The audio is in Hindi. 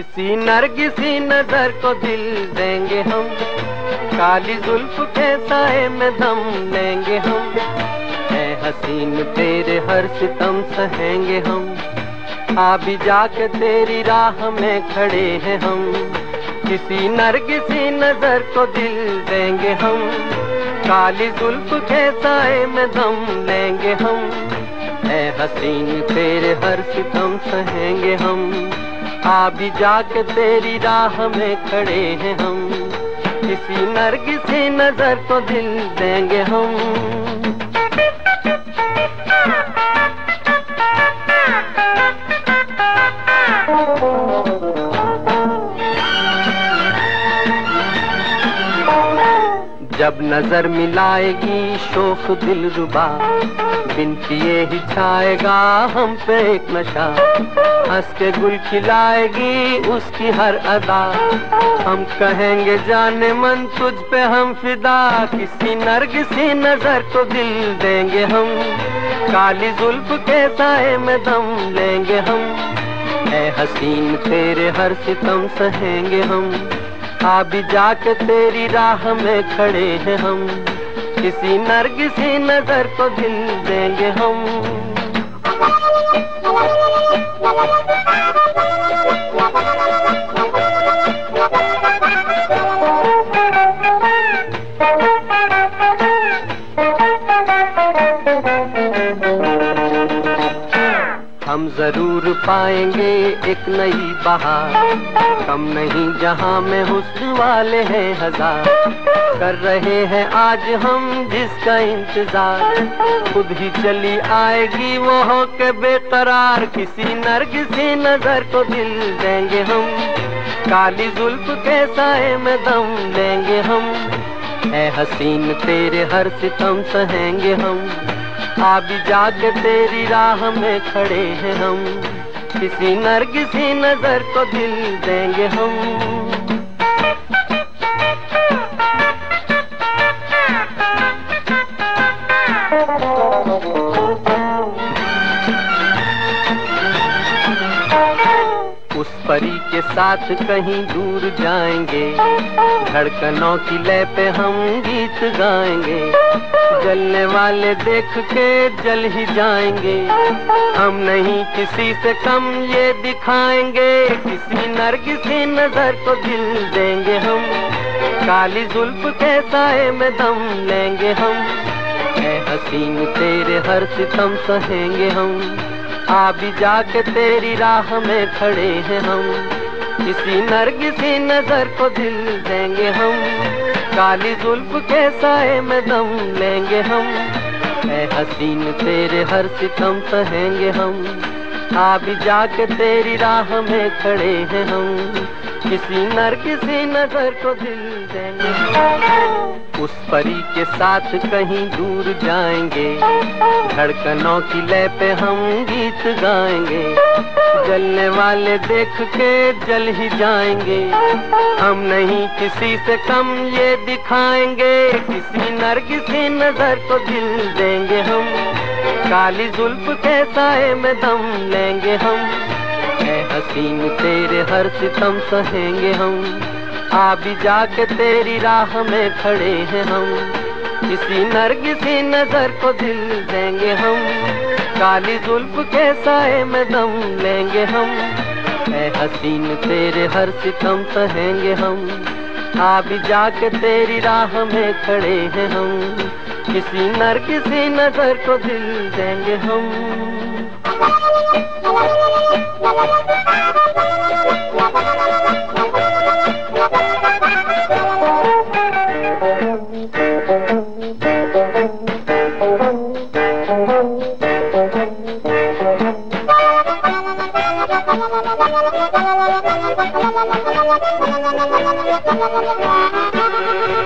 किसी नरगिसी नज़र को दिल देंगे हम। काली जुल्फ के साए में दम लेंगे हम। है हसीन तेरे हर सितम सहेंगे हम। आ भी जाके तेरी राह में खड़े हैं हम। किसी नरगिसी नज़र को दिल देंगे हम। काली जुल्फ के साए में दम लेंगे हम। है हसीन तेरे हर सितम सहेंगे हम। आ भी जाके तेरी राह में खड़े हैं हम। किसी नर्ग से नज़र तो दिल देंगे हम। जब नज़र मिलाएगी शोक दिल रुबा, बिन किए ही छाएगा हम पे एक नशा। हंस के गुल खिलाएगी उसकी हर अदा। हम कहेंगे, जाने मन तुझ पे हम फिदा। किसी नर्ग सी नज़र को दिल देंगे हम। काली जुल्फ के साए में दम लेंगे हम। है हसीन, तेरे हर सितम सहेंगे हम। भी जाके तेरी राह में खड़े हैं हम। किसी नरगिसी नज़र को दिल देंगे हम। हम ज़रूर पाएँगे एक नई बहार। कम नहीं जहाँ में हुस्न वाले हैं हज़ार। कर रहे हैं आज हम जिसका इंतज़ार। खुद ही चली आएगी वो हो के बेकरार किसी नरगिसी नज़र को दिल देंगे हम। काली जुल्फ के साए में दम देंगे हम। है हसीन, तेरे हर सितम सहेंगे हम। भी जाके तेरी राह में खड़े हैं हम। किसी नरगिसी नज़र को दिल देंगे हम। उस परी के साथ कहीं दूर जाएँगे। धड़कनों की लय पे हम गीत गाएँगे। जलने वाले देख के जल ही जाएँगे। हम नहीं किसी से कम, ये दिखाएँगे। किसी नर, किसी नज़र को दिल देंगे हम। काली जुल्फ के साए में दम लेंगे हम। है हसीन, तेरे हर सितम सहेंगे हम। आ भी जाके तेरी राह में खड़े हैं हम। किसी नरगिसी नज़र को दिल देंगे हम। काली जुल्फ के साए में दम लेंगे हम। है हसीन तेरे हर सितम सहेंगे हम। आ भी जाके तेरी राह में खड़े हैं हम। किसी नर, किसी नज़र को दिल देंगे। उस परी के साथ कहीं दूर जाएँगे। धड़कनों की लय पे हम गीत गाएँगे। जलने वाले देख के जल ही जाएँगे। हम नहीं किसी से कम ये दिखाएँगे। किसी नर किसी नज़र को दिल देंगे हम। काली जुल्फ के साए में दम लेंगे हम। है हसीन तेरे हर सितम सहेंगे हम। आ भी जाके तेरी राह में खड़े हैं हम। किसी नरगिसी नज़र को दिल देंगे हम। काली जुल्फ के साए में दम लेंगे हम। है हसीन तेरे हर सितम सहेंगे हम। आ भी जाके तेरी राह में खड़े हैं हम। किसी नर किसी नज़र को दिल देंगे हम. Thank you.